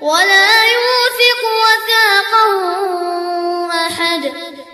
ولا يوثق وثاقه أحد.